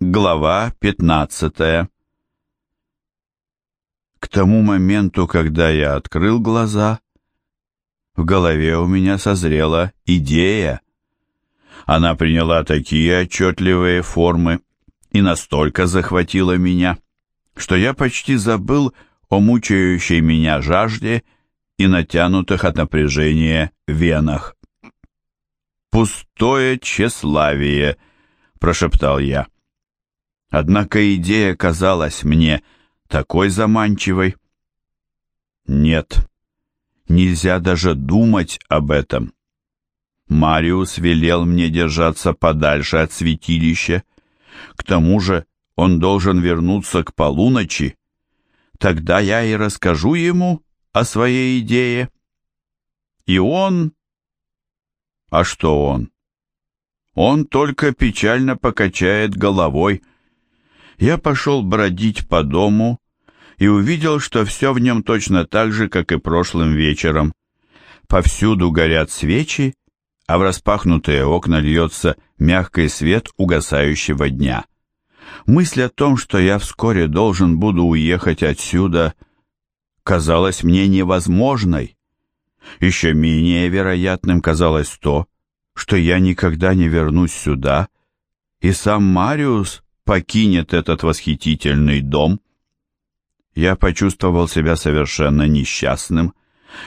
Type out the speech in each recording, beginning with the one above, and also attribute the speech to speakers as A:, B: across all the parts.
A: Глава 15 К тому моменту, когда я открыл глаза, в голове у меня созрела идея. Она приняла такие отчетливые формы и настолько захватила меня, что я почти забыл о мучающей меня жажде и натянутых от напряжения венах. «Пустое тщеславие», — прошептал я. Однако идея казалась мне такой заманчивой. Нет, нельзя даже думать об этом. Мариус велел мне держаться подальше от святилища. К тому же он должен вернуться к полуночи. Тогда я и расскажу ему о своей идее. И он... А что он? Он только печально покачает головой, — я пошел бродить по дому и увидел, что все в нем точно так же, как и прошлым вечером. Повсюду горят свечи, а в распахнутые окна льется мягкий свет угасающего дня. Мысль о том, что я вскоре должен буду уехать отсюда, казалась мне невозможной. Еще менее вероятным казалось то, что я никогда не вернусь сюда, и сам Мариус покинет этот восхитительный дом. Я почувствовал себя совершенно несчастным,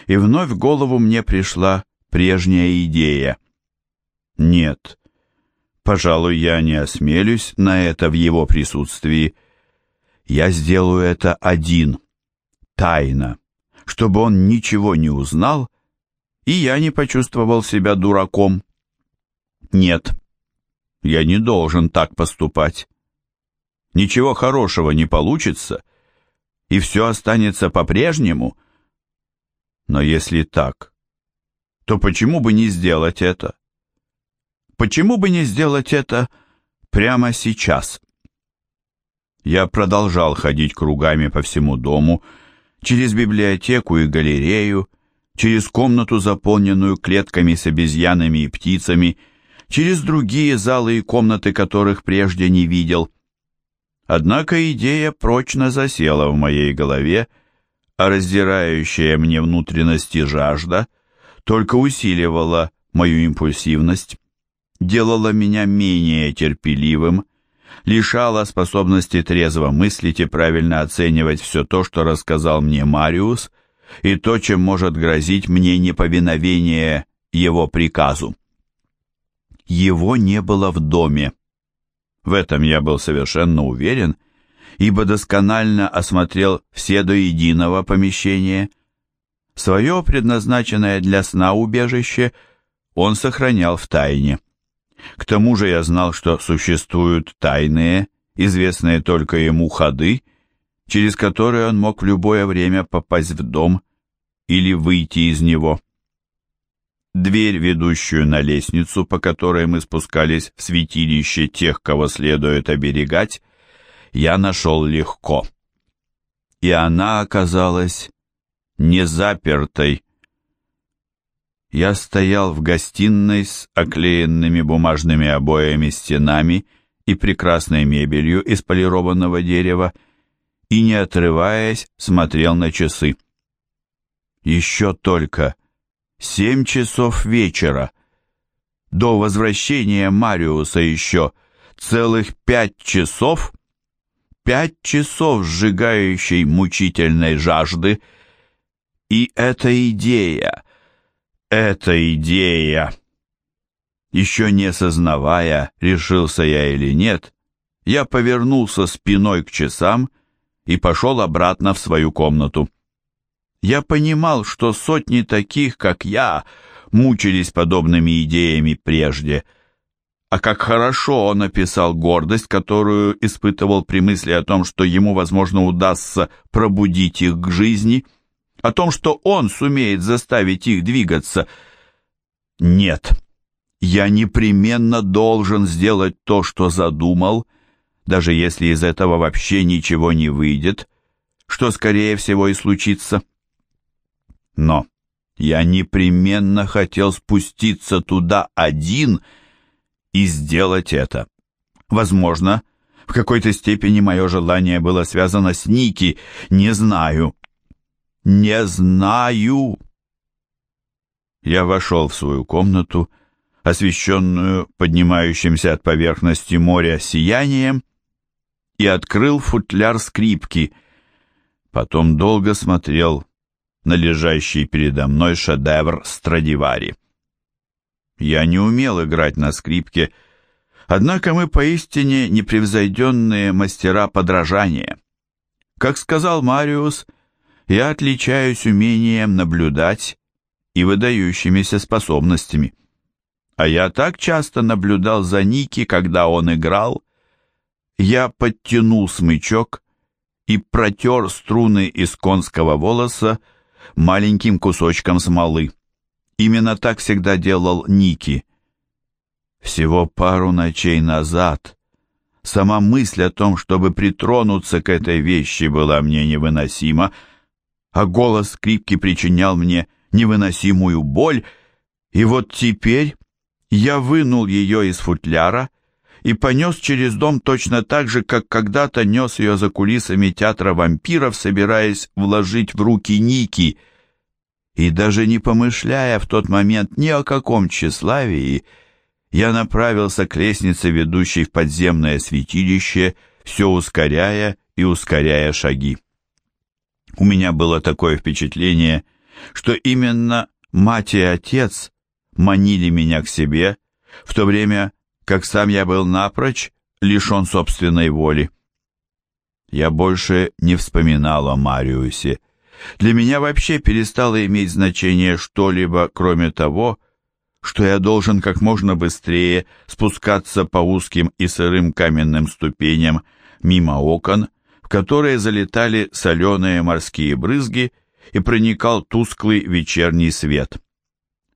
A: и вновь в голову мне пришла прежняя идея. Нет, пожалуй, я не осмелюсь на это в его присутствии. Я сделаю это один, тайно, чтобы он ничего не узнал, и я не почувствовал себя дураком. Нет, я не должен так поступать ничего хорошего не получится, и все останется по-прежнему. Но если так, то почему бы не сделать это? Почему бы не сделать это прямо сейчас? Я продолжал ходить кругами по всему дому, через библиотеку и галерею, через комнату, заполненную клетками с обезьянами и птицами, через другие залы и комнаты, которых прежде не видел – Однако идея прочно засела в моей голове, а раздирающая мне внутренности жажда только усиливала мою импульсивность, делала меня менее терпеливым, лишала способности трезво мыслить и правильно оценивать все то, что рассказал мне Мариус, и то, чем может грозить мне неповиновение его приказу. Его не было в доме. В этом я был совершенно уверен, ибо досконально осмотрел все до единого помещения. Свое предназначенное для сна убежище он сохранял в тайне. К тому же я знал, что существуют тайные, известные только ему ходы, через которые он мог в любое время попасть в дом или выйти из него. Дверь, ведущую на лестницу, по которой мы спускались в святилище тех, кого следует оберегать, я нашел легко. И она оказалась не запертой. Я стоял в гостиной с оклеенными бумажными обоями стенами и прекрасной мебелью из полированного дерева и, не отрываясь, смотрел на часы. Еще только Семь часов вечера. До возвращения Мариуса еще целых пять часов. Пять часов сжигающей мучительной жажды. И эта идея, эта идея... Еще не сознавая, решился я или нет, я повернулся спиной к часам и пошел обратно в свою комнату. Я понимал, что сотни таких, как я, мучились подобными идеями прежде. А как хорошо он описал гордость, которую испытывал при мысли о том, что ему, возможно, удастся пробудить их к жизни, о том, что он сумеет заставить их двигаться. Нет, я непременно должен сделать то, что задумал, даже если из этого вообще ничего не выйдет, что, скорее всего, и случится. Но я непременно хотел спуститься туда один и сделать это. Возможно, В какой-то степени мое желание было связано с Ники. Не знаю. Не знаю. Я вошел в свою комнату, освещенную поднимающимся от поверхности моря сиянием, и открыл футляр скрипки. Потом долго смотрел на лежащий передо мной шедевр Страдивари. Я не умел играть на скрипке, однако мы поистине непревзойденные мастера подражания. Как сказал Мариус, я отличаюсь умением наблюдать и выдающимися способностями. А я так часто наблюдал за Ники, когда он играл. Я подтянул смычок и протер струны из конского волоса маленьким кусочком смолы. Именно так всегда делал Ники. Всего пару ночей назад сама мысль о том, чтобы притронуться к этой вещи, была мне невыносима, а голос скрипки причинял мне невыносимую боль, и вот теперь я вынул ее из футляра и понес через дом точно так же, как когда-то нес ее за кулисами театра вампиров, собираясь вложить в руки Ники — и даже не помышляя в тот момент ни о каком тщеславии, я направился к лестнице, ведущей в подземное святилище, все ускоряя и ускоряя шаги. У меня было такое впечатление, что именно мать и отец манили меня к себе, в то время как сам я был напрочь лишен собственной воли. Я больше не вспоминал о Мариусе, для меня вообще перестало иметь значение что-либо, кроме того, что я должен как можно быстрее спускаться по узким и сырым каменным ступеням мимо окон, в которые залетали соленые морские брызги и проникал тусклый вечерний свет.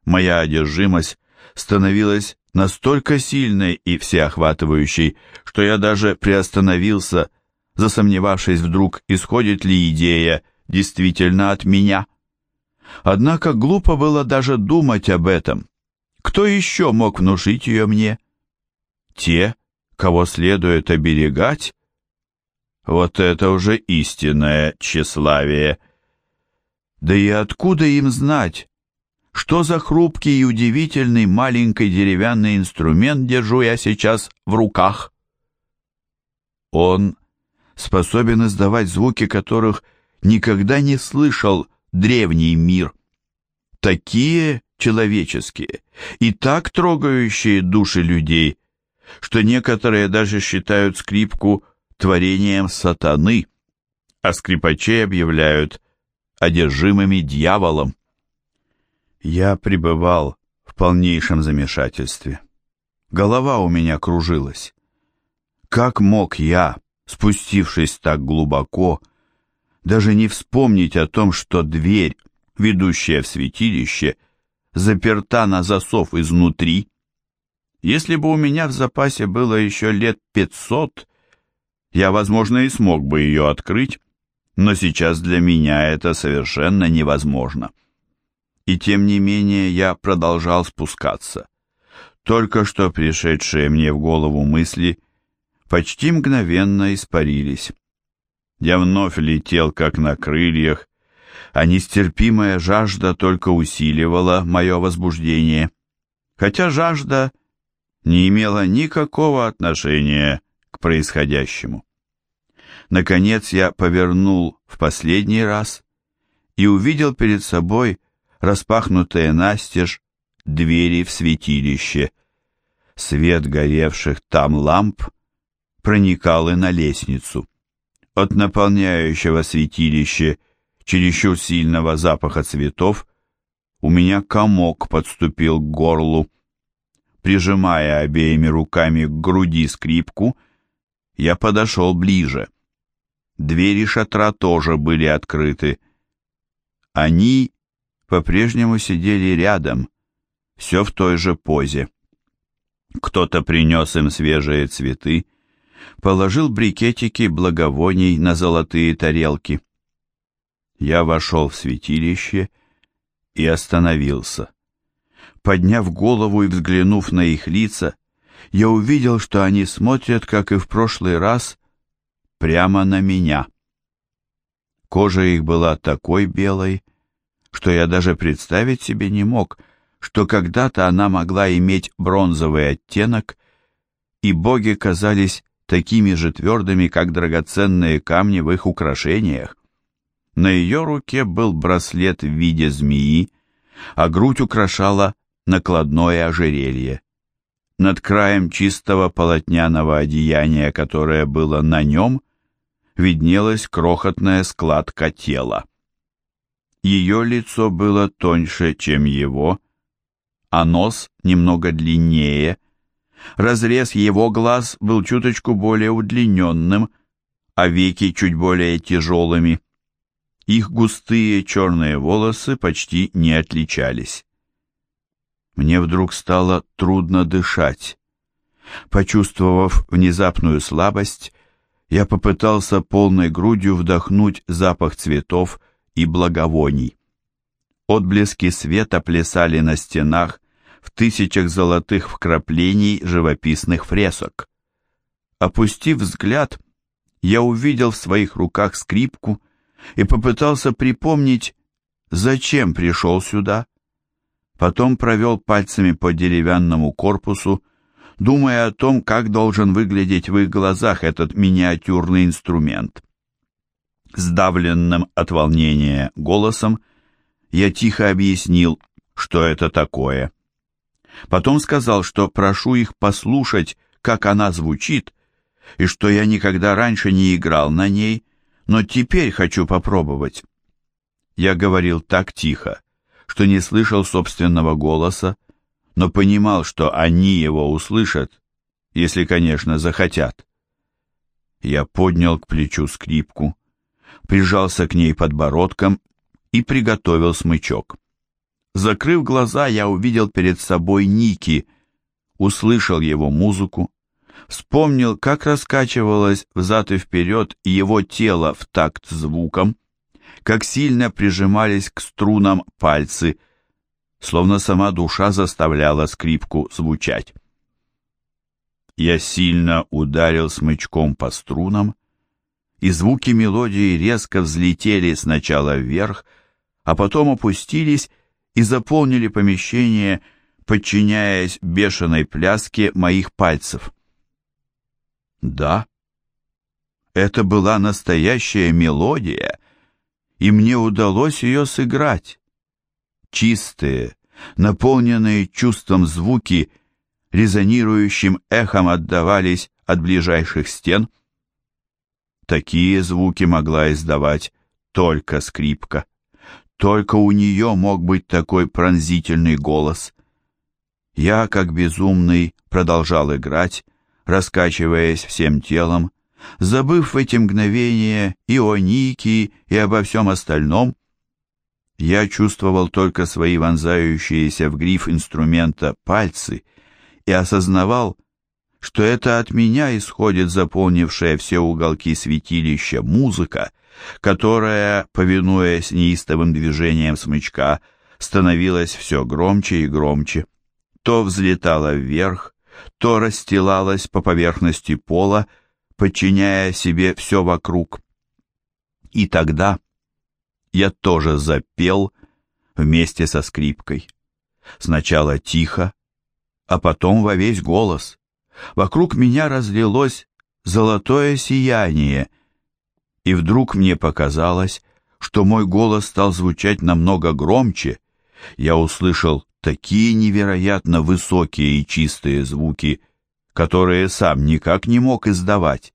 A: Моя одержимость становилась настолько сильной и всеохватывающей, что я даже приостановился, засомневавшись вдруг, исходит ли идея действительно от меня. Однако глупо было даже думать об этом. Кто еще мог внушить ее мне? Те, кого следует оберегать? Вот это уже истинное тщеславие. Да и откуда им знать, что за хрупкий и удивительный маленький деревянный инструмент держу я сейчас в руках? Он способен издавать звуки, которых никогда не слышал древний мир. Такие человеческие и так трогающие души людей, что некоторые даже считают скрипку творением сатаны, а скрипачей объявляют одержимыми дьяволом. Я пребывал в полнейшем замешательстве. Голова у меня кружилась. Как мог я, спустившись так глубоко, даже не вспомнить о том, что дверь, ведущая в святилище, заперта на засов изнутри. Если бы у меня в запасе было еще лет пятьсот, я, возможно, и смог бы ее открыть, но сейчас для меня это совершенно невозможно. И тем не менее я продолжал спускаться. Только что пришедшие мне в голову мысли почти мгновенно испарились. Я вновь летел, как на крыльях, а нестерпимая жажда только усиливала мое возбуждение. Хотя жажда не имела никакого отношения к происходящему. Наконец я повернул в последний раз и увидел перед собой распахнутые настежь двери в святилище. Свет горевших там ламп проникал и на лестницу. От наполняющего святилище чересчур сильного запаха цветов у меня комок подступил к горлу. Прижимая обеими руками к груди скрипку, я подошел ближе. Двери шатра тоже были открыты. Они по-прежнему сидели рядом, все в той же позе. Кто-то принес им свежие цветы, положил брикетики благовоний на золотые тарелки. Я вошел в святилище и остановился. Подняв голову и взглянув на их лица, я увидел, что они смотрят, как и в прошлый раз, прямо на меня. Кожа их была такой белой, что я даже представить себе не мог, что когда-то она могла иметь бронзовый оттенок, и боги казались такими же твердыми, как драгоценные камни в их украшениях. На ее руке был браслет в виде змеи, а грудь украшала накладное ожерелье. Над краем чистого полотняного одеяния, которое было на нем, виднелась крохотная складка тела. Ее лицо было тоньше, чем его, а нос немного длиннее. Разрез его глаз был чуточку более удлиненным, а веки чуть более тяжелыми. Их густые черные волосы почти не отличались. Мне вдруг стало трудно дышать. Почувствовав внезапную слабость, я попытался полной грудью вдохнуть запах цветов и благовоний. Отблески света плясали на стенах в тысячах золотых вкраплений живописных фресок. Опустив взгляд, я увидел в своих руках скрипку и попытался припомнить, зачем пришел сюда потом провел пальцами по деревянному корпусу, думая о том, как должен выглядеть в их глазах этот миниатюрный инструмент. Сдавленным от волнения голосом я тихо объяснил, что это такое. Потом сказал, что прошу их послушать, как она звучит, и что я никогда раньше не играл на ней, но теперь хочу попробовать. Я говорил так тихо, что не слышал собственного голоса, но понимал, что они его услышат, если, конечно, захотят. Я поднял к плечу скрипку, прижался к ней подбородком и приготовил смычок. Закрыв глаза, я увидел перед собой Ники, услышал его музыку, вспомнил, как раскачивалось взад и вперед его тело в такт звуком, как сильно прижимались к струнам пальцы, словно сама душа заставляла скрипку звучать. Я сильно ударил смычком по струнам, и звуки мелодии резко взлетели сначала вверх, а потом опустились и заполнили помещение, подчиняясь бешеной пляске моих пальцев. Да, это была настоящая мелодия, и мне удалось ее сыграть. Чистые, наполненные чувством звуки, резонирующим эхом отдавались от ближайших стен. Такие звуки могла издавать только скрипка. Только у нее мог быть такой пронзительный голос. Я, как безумный, продолжал играть, раскачиваясь всем телом, забыв в эти мгновения и о Нике, и обо всем остальном, я чувствовал только свои вонзающиеся в гриф инструмента пальцы и осознавал, что это от меня исходит заполнившая все уголки святилища музыка, которая, повинуясь неистовым движениям смычка, становилась все громче и громче, то взлетала вверх, то расстилалась по поверхности пола, подчиняя себе все вокруг. И тогда я тоже запел вместе со скрипкой. Сначала тихо, а потом во весь голос. Вокруг меня разлилось золотое сияние, и вдруг мне показалось, что мой голос стал звучать намного громче. Я услышал такие невероятно высокие и чистые звуки, которые сам никак не мог издавать.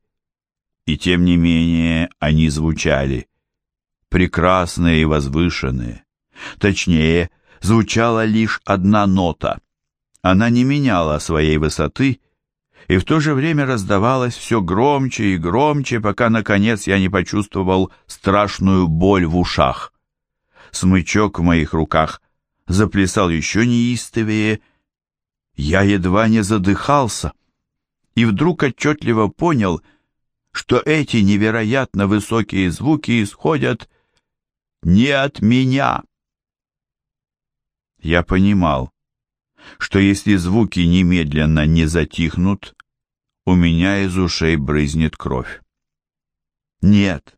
A: И тем не менее они звучали. Прекрасные и возвышенные. Точнее, звучала лишь одна нота. Она не меняла своей высоты, и в то же время раздавалась все громче и громче, пока, наконец, я не почувствовал страшную боль в ушах. Смычок в моих руках заплясал еще неистовее. Я едва не задыхался и вдруг отчетливо понял, что эти невероятно высокие звуки исходят не от меня. Я понимал, что если звуки немедленно не затихнут, у меня из ушей брызнет кровь. Нет,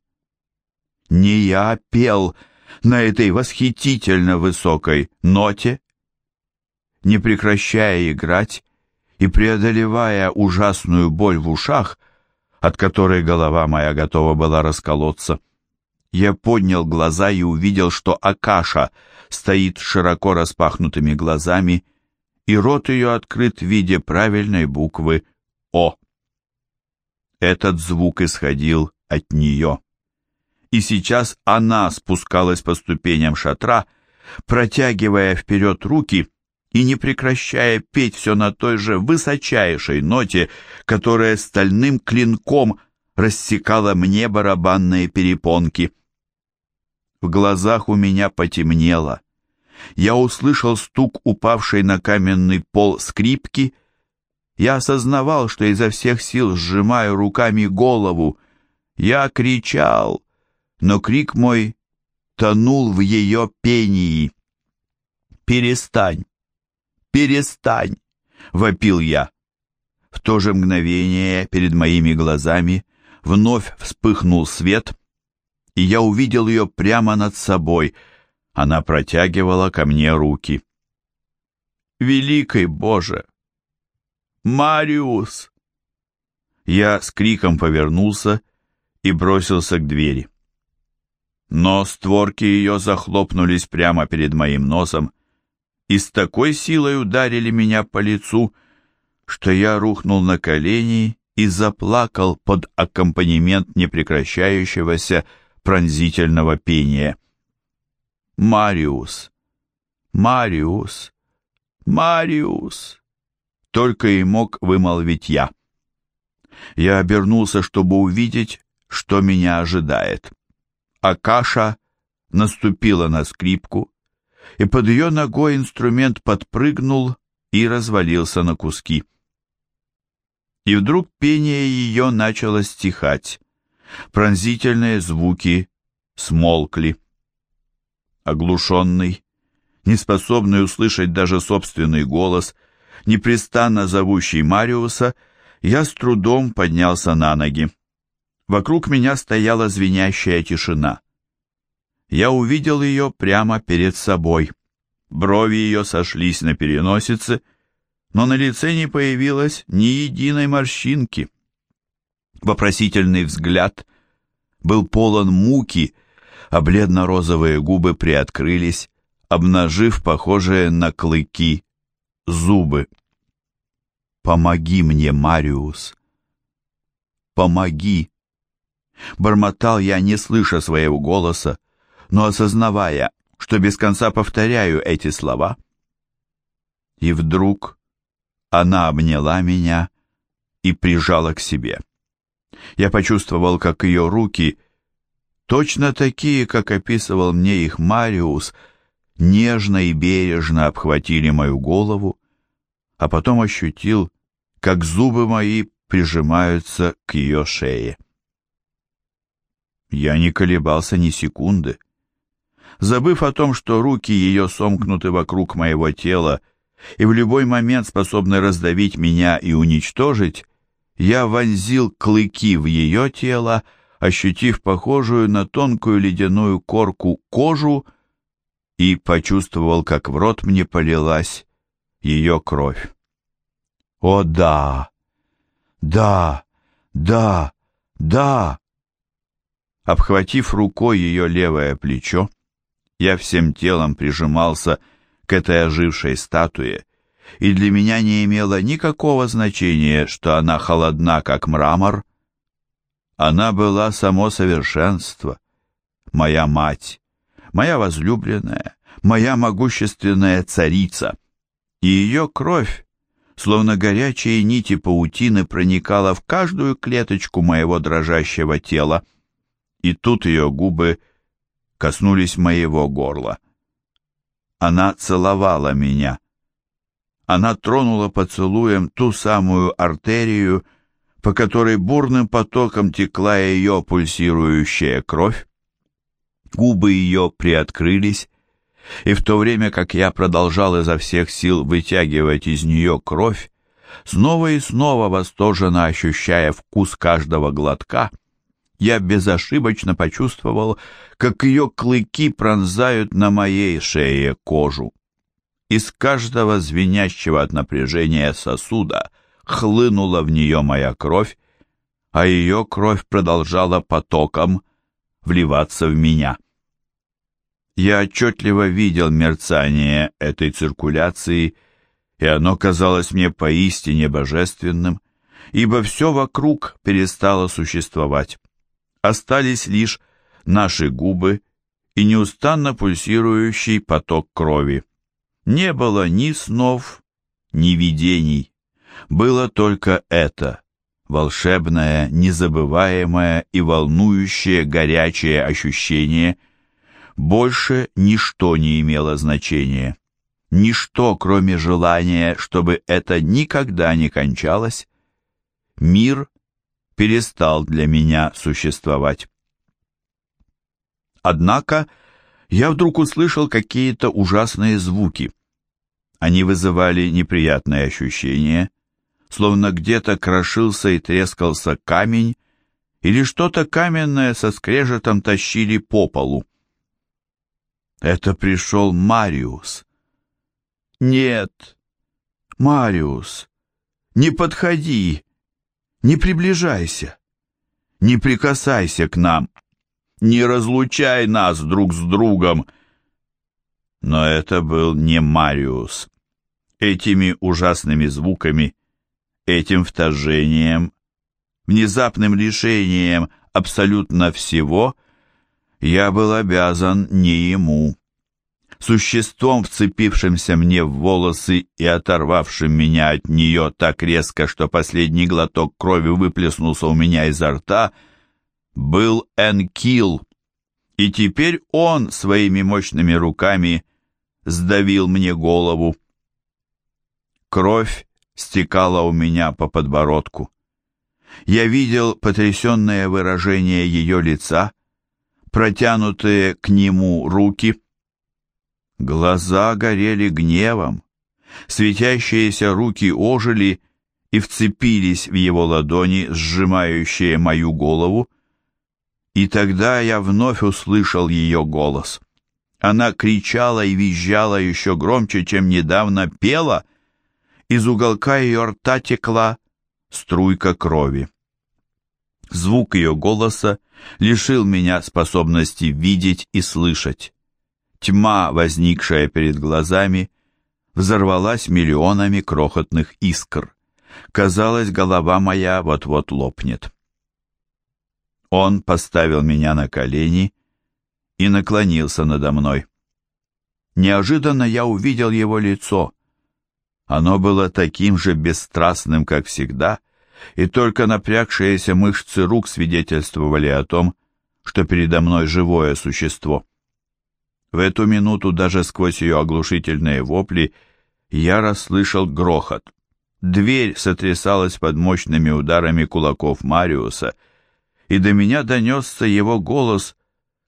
A: не я пел на этой восхитительно высокой ноте. Не прекращая играть и преодолевая ужасную боль в ушах, от которой голова моя готова была расколоться, я поднял глаза и увидел, что Акаша стоит широко распахнутыми глазами, и рот ее открыт в виде правильной буквы «О». Этот звук исходил от нее. И сейчас она спускалась по ступеням шатра, протягивая вперед руки и не прекращая петь все на той же высочайшей ноте, которая стальным клинком рассекала мне барабанные перепонки. В глазах у меня потемнело. Я услышал стук упавшей на каменный пол скрипки. Я осознавал, что изо всех сил сжимаю руками голову. Я кричал, но крик мой тонул в ее пении. «Перестань! Перестань!» — вопил я. В то же мгновение перед моими глазами вновь вспыхнул свет, и я увидел ее прямо над собой. Она протягивала ко мне руки. «Великий Боже! Мариус!» Я с криком повернулся и бросился к двери. Но створки ее захлопнулись прямо перед моим носом и с такой силой ударили меня по лицу, что я рухнул на колени и заплакал под аккомпанемент непрекращающегося пронзительного пения. «Мариус! Мариус! Мариус!» Только и мог вымолвить я. Я обернулся, чтобы увидеть, что меня ожидает. Акаша наступила на скрипку, и под ее ногой инструмент подпрыгнул и развалился на куски. И вдруг пение ее начало стихать, пронзительные звуки смолкли. Оглушенный, неспособный услышать даже собственный голос, непрестанно зовущий Мариуса, я с трудом поднялся на ноги. Вокруг меня стояла звенящая тишина. Я увидел ее прямо перед собой. Брови ее сошлись на переносице, но на лице не появилось ни единой морщинки. Вопросительный взгляд был полон муки, а бледно-розовые губы приоткрылись, обнажив похожие на клыки зубы. «Помоги мне, Мариус! Помоги!» Бормотал я, не слыша своего голоса, но осознавая, что без конца повторяю эти слова. И вдруг она обняла меня и прижала к себе. Я почувствовал, как ее руки, точно такие, как описывал мне их Мариус, нежно и бережно обхватили мою голову, а потом ощутил, как зубы мои прижимаются к ее шее. Я не колебался ни секунды. Забыв о том, что руки ее сомкнуты вокруг моего тела и в любой момент способны раздавить меня и уничтожить, я вонзил клыки в ее тело, ощутив похожую на тонкую ледяную корку кожу и почувствовал, как в рот мне полилась ее кровь. О да! Да! Да! Да! Обхватив рукой ее левое плечо, я всем телом прижимался к этой ожившей статуе, и для меня не имело никакого значения, что она холодна, как мрамор. Она была само совершенство, моя мать, моя возлюбленная, моя могущественная царица, и ее кровь, словно горячие нити паутины, проникала в каждую клеточку моего дрожащего тела, и тут ее губы коснулись моего горла. Она целовала меня. Она тронула поцелуем ту самую артерию, по которой бурным потоком текла ее пульсирующая кровь. Губы ее приоткрылись, и в то время как я продолжал изо всех сил вытягивать из нее кровь, снова и снова восторженно ощущая вкус каждого глотка, я безошибочно почувствовал, как ее клыки пронзают на моей шее кожу. Из каждого звенящего от напряжения сосуда хлынула в нее моя кровь, а ее кровь продолжала потоком вливаться в меня. Я отчетливо видел мерцание этой циркуляции, и оно казалось мне поистине божественным, ибо все вокруг перестало существовать. Остались лишь наши губы и неустанно пульсирующий поток крови. Не было ни снов, ни видений. Было только это, волшебное, незабываемое и волнующее горячее ощущение – больше ничто не имело значения. Ничто, кроме желания, чтобы это никогда не кончалось. Мир перестал для меня существовать. Однако я вдруг услышал какие-то ужасные звуки. Они вызывали неприятные ощущения, словно где-то крошился и трескался камень, или что-то каменное со скрежетом тащили по полу. Это пришел Мариус. Нет, Мариус, не подходи, не приближайся, не прикасайся к нам, не разлучай нас друг с другом. Но это был не Мариус. Этими ужасными звуками, этим вторжением, внезапным лишением абсолютно всего — я был обязан не ему. Существом, вцепившимся мне в волосы и оторвавшим меня от нее так резко, что последний глоток крови выплеснулся у меня изо рта, был Энкил. И теперь он своими мощными руками сдавил мне голову. Кровь стекала у меня по подбородку. Я видел потрясенное выражение ее лица, протянутые к нему руки. Глаза горели гневом, светящиеся руки ожили и вцепились в его ладони, сжимающие мою голову. И тогда я вновь услышал ее голос. Она кричала и визжала еще громче, чем недавно пела. Из уголка ее рта текла струйка крови. Звук ее голоса лишил меня способности видеть и слышать. Тьма, возникшая перед глазами, взорвалась миллионами крохотных искр. Казалось, голова моя вот-вот лопнет. Он поставил меня на колени и наклонился надо мной. Неожиданно я увидел его лицо. Оно было таким же бесстрастным, как всегда, и только напрягшиеся мышцы рук свидетельствовали о том, что передо мной живое существо. В эту минуту даже сквозь ее оглушительные вопли я расслышал грохот. Дверь сотрясалась под мощными ударами кулаков Мариуса, и до меня донесся его голос,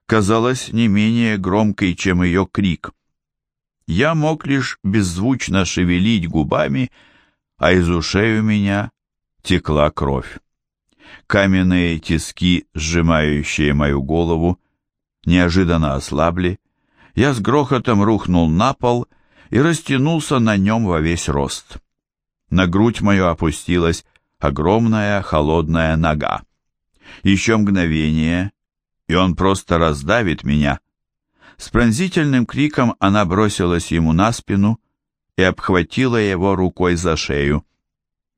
A: казалось, не менее громкий, чем ее крик. Я мог лишь беззвучно шевелить губами, а из ушей у меня текла кровь. Каменные тиски, сжимающие мою голову, неожиданно ослабли. Я с грохотом рухнул на пол и растянулся на нем во весь рост. На грудь мою опустилась огромная холодная нога. Еще мгновение, и он просто раздавит меня. С пронзительным криком она бросилась ему на спину и обхватила его рукой за шею.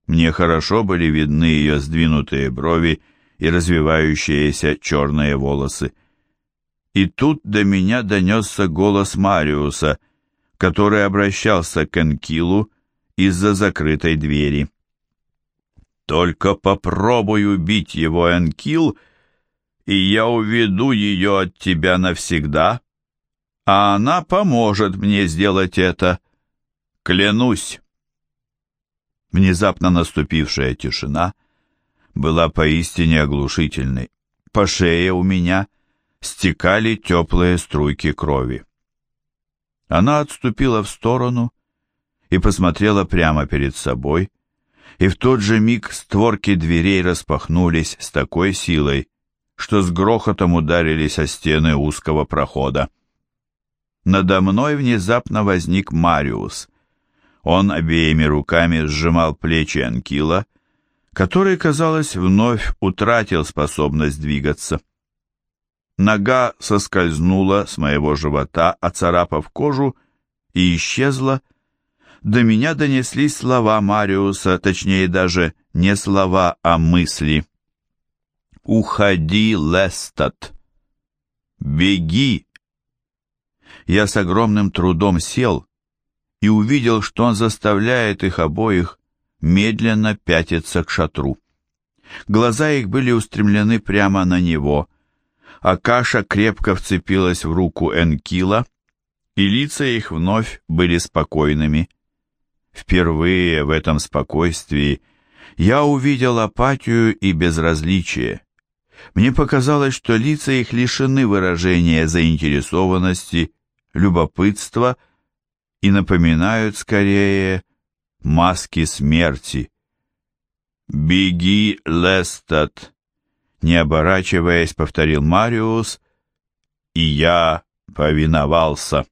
A: Мне хорошо были видны ее сдвинутые брови и развивающиеся черные волосы. И тут до меня донесся голос Мариуса, который обращался к Энкилу из-за закрытой двери. «Только попробуй убить его, Энкил, и я уведу ее от тебя навсегда, а она поможет мне сделать это. Клянусь!» Внезапно наступившая тишина была поистине оглушительной. По шее у меня стекали теплые струйки крови. Она отступила в сторону и посмотрела прямо перед собой, и в тот же миг створки дверей распахнулись с такой силой, что с грохотом ударились о стены узкого прохода. Надо мной внезапно возник Мариус. Он обеими руками сжимал плечи Анкила, который, казалось, вновь утратил способность двигаться. Нога соскользнула с моего живота, оцарапав кожу, и исчезла. До меня донеслись слова Мариуса, точнее даже не слова, а мысли. «Уходи, Лестат! Беги!» Я с огромным трудом сел и увидел, что он заставляет их обоих медленно пятиться к шатру. Глаза их были устремлены прямо на него — Акаша крепко вцепилась в руку Энкила, и лица их вновь были спокойными. Впервые в этом спокойствии я увидел апатию и безразличие. Мне показалось, что лица их лишены выражения заинтересованности, любопытства и напоминают скорее маски смерти. «Беги, Лестат!» не оборачиваясь, повторил Мариус, и я повиновался.